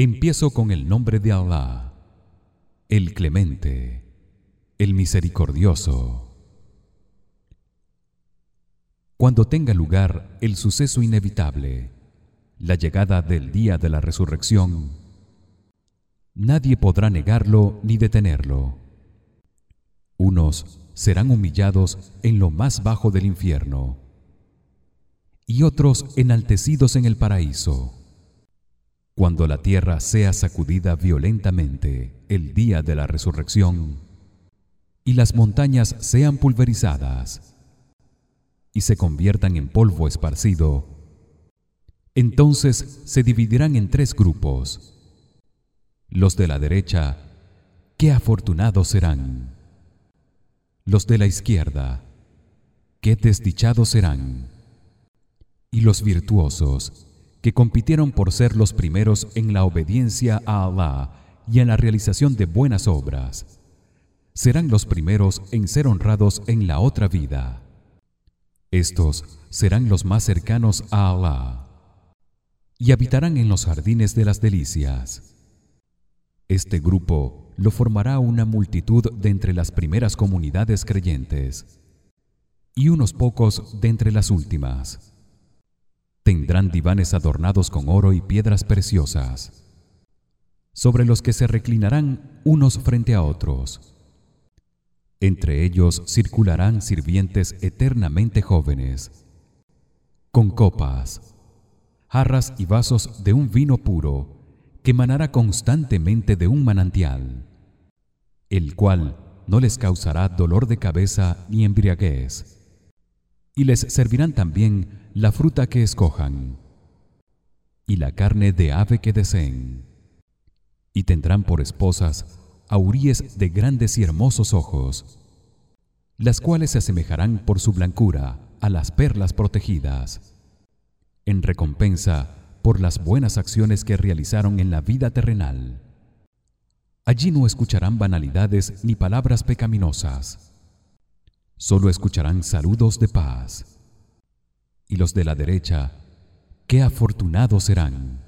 Empiezo con el nombre de Allah, el Clemente, el Misericordioso. Cuando tenga lugar el suceso inevitable, la llegada del día de la resurrección, nadie podrá negarlo ni detenerlo. Unos serán humillados en lo más bajo del infierno y otros enaltecidos en el paraíso. Cuando la tierra sea sacudida violentamente el día de la resurrección y las montañas sean pulverizadas y se conviertan en polvo esparcido, entonces se dividirán en tres grupos. Los de la derecha, qué afortunados serán. Los de la izquierda, qué desdichados serán. Y los virtuosos, que compitieron por ser los primeros en la obediencia a Allah y en la realización de buenas obras. Serán los primeros en ser honrados en la otra vida. Estos serán los más cercanos a Allah y habitarán en los jardines de las delicias. Este grupo lo formará una multitud de entre las primeras comunidades creyentes y unos pocos de entre las últimas tendrán divanes adornados con oro y piedras preciosas sobre los que se reclinarán unos frente a otros. Entre ellos circularán sirvientes eternamente jóvenes con copas jarras y vasos de un vino puro que manará constantemente de un manantial el cual no les causará dolor de cabeza ni embriaguez y les servirán también la fruta que escojan y la carne de ave que deseen. Y tendrán por esposas auríes de grandes y hermosos ojos las cuales se asemejarán por su blancura a las perlas protegidas en recompensa por las buenas acciones que realizaron en la vida terrenal. Allí no escucharán banalidades ni palabras pecaminosas solo escucharán saludos de paz. Y los de la derecha qué afortunados serán.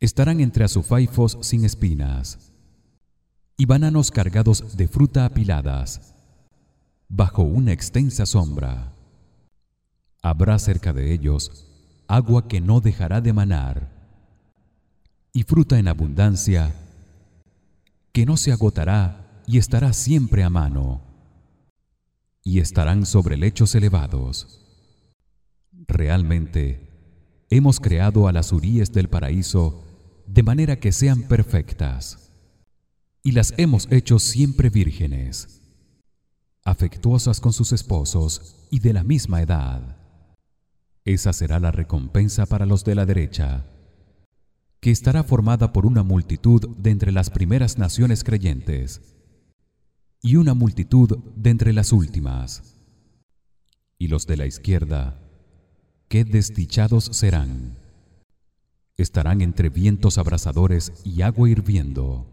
Estarán entre azufaifos sin espinas y bananos cargados de fruta apiladas bajo una extensa sombra. Habrá cerca de ellos agua que no dejará de manar y fruta en abundancia que no se agotará y estará siempre a mano y estarán sobre lechos elevados. Realmente hemos creado a las uríes del paraíso de manera que sean perfectas y las hemos hecho siempre vírgenes, afectuosas con sus esposos y de la misma edad. Esa será la recompensa para los de la derecha, que estará formada por una multitud de entre las primeras naciones creyentes y una multitud de entre las últimas. Y los de la izquierda, qué desdichados serán. Estarán entre vientos abrasadores y agua hirviendo,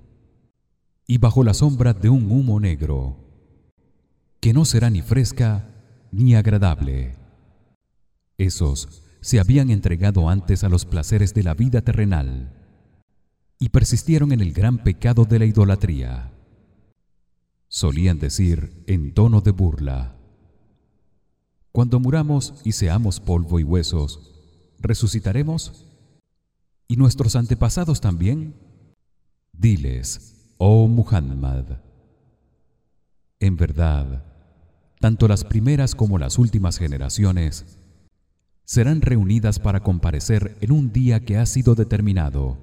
y bajo la sombra de un humo negro, que no será ni fresca ni agradable. Esos se habían entregado antes a los placeres de la vida terrenal y persistieron en el gran pecado de la idolatría solían decir en tono de burla. Cuando muramos y seamos polvo y huesos resucitaremos y nuestros antepasados también diles oh Muhammad. En verdad tanto las primeras como las últimas generaciones serán reunidas para comparecer en un día que ha sido determinado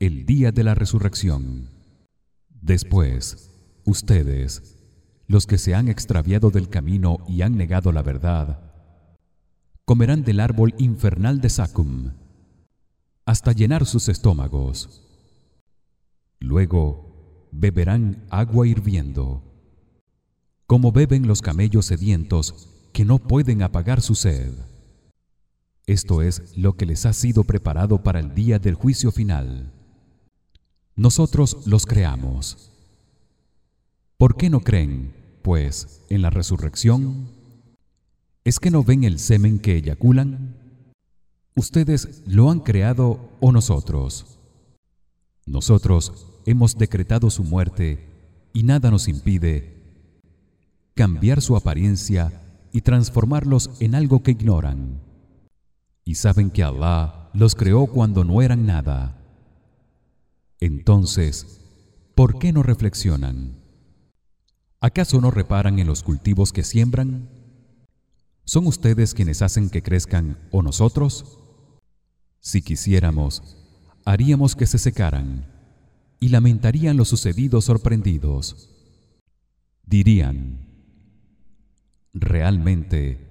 el día de la resurrección. Después ustedes los que se han extraviado del camino y han negado la verdad comerán del árbol infernal de Sakum hasta llenar sus estómagos. Luego beberán agua hirviendo como beben los camellos sedientos que no pueden apagar su sed. Esto es lo que les ha sido preparado para el día del juicio final. Nosotros los creamos ¿Por qué no creen, pues, en la resurrección? ¿Es que no ven el semen que eyaculan? ¿Ustedes lo han creado o nosotros? nosotros hemos decretado su muerte y nada nos impide cambiar su apariencia y transformarlos en algo que ignoran y saben que Allah los creó cuando no eran nada entonces ¿por qué no reflexionan? ¿Acaso no reparan en los cultivos que siembran? ¿Son ustedes quienes hacen que crezcan o nosotros? Si quisiéramos, haríamos que se secaran y lamentarían lo sucedido sorprendidos. Dirían: Realmente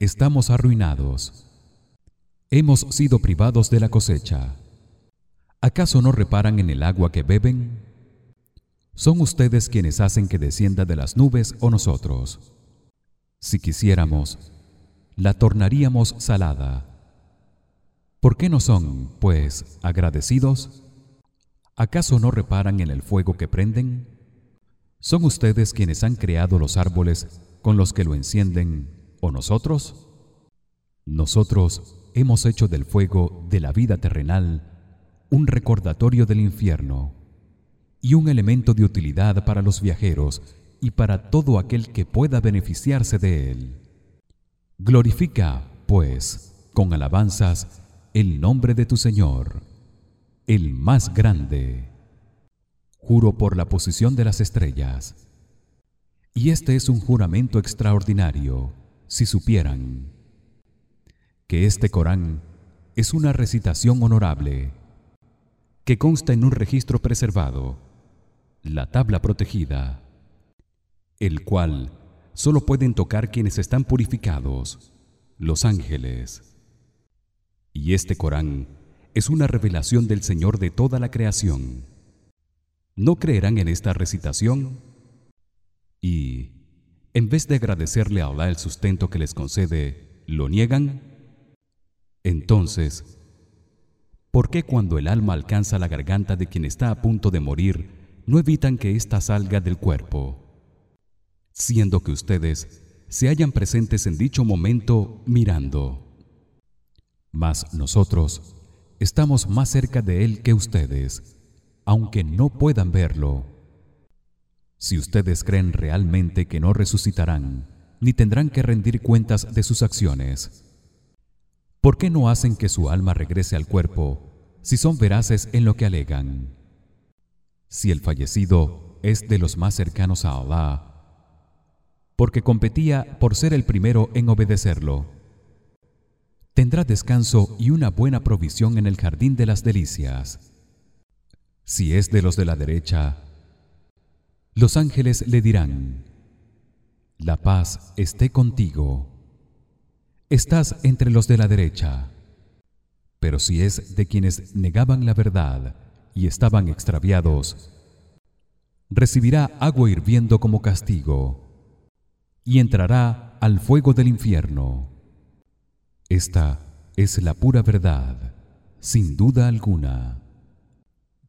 estamos arruinados. Hemos sido privados de la cosecha. ¿Acaso no reparan en el agua que beben? ¿Son ustedes quienes hacen que descienda de las nubes o nosotros? Si quisiéramos, la tornaríamos salada. ¿Por qué no son, pues, agradecidos? ¿Acaso no reparan en el fuego que prenden? ¿Son ustedes quienes han creado los árboles con los que lo encienden o nosotros? Nosotros hemos hecho del fuego de la vida terrenal un recordatorio del infierno y un elemento de utilidad para los viajeros y para todo aquel que pueda beneficiarse de él. Glorifica, pues, con alabanzas el nombre de tu Señor, el más grande. Juro por la posición de las estrellas. Y este es un juramento extraordinario, si supieran que este Corán es una recitación honorable que consta en un registro preservado, la tabla protegida, el cual solo pueden tocar quienes están purificados, los ángeles. Y este Corán es una revelación del Señor de toda la creación. ¿No creerán en esta recitación? Y en vez de agradecerle a Allah el sustento que les concede, ¿lo niegan? Entonces, ¿Por qué cuando el alma alcanza la garganta de quien está a punto de morir, no evitan que ésta salga del cuerpo? Siendo que ustedes se hallan presentes en dicho momento mirando. Mas nosotros estamos más cerca de él que ustedes, aunque no puedan verlo. Si ustedes creen realmente que no resucitarán, ni tendrán que rendir cuentas de sus acciones, ¿Por qué no hacen que su alma regrese al cuerpo si son veraces en lo que alegan? Si el fallecido es de los más cercanos a Allah, porque competía por ser el primero en obedecerlo, tendrá descanso y una buena provisión en el jardín de las delicias. Si es de los de la derecha, los ángeles le dirán: La paz esté contigo. Estás entre los de la derecha. Pero si es de quienes negaban la verdad y estaban extraviados. Recibirá agua hirviendo como castigo y entrará al fuego del infierno. Esta es la pura verdad sin duda alguna.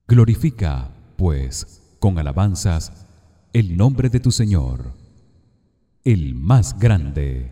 Glorifica pues con alabanzas el nombre de tu Señor el más grande